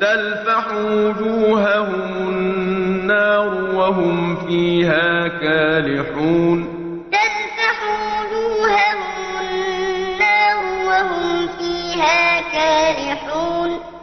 تَلْفَحُ وُجُوهَهُمُ النَّارُ وَهُمْ فِيهَا كَالِحُونَ. تَلْفَحُ وُجُوهَهُمُ النَّارُ وَهُمْ فِيهَا كَالِحُونَ.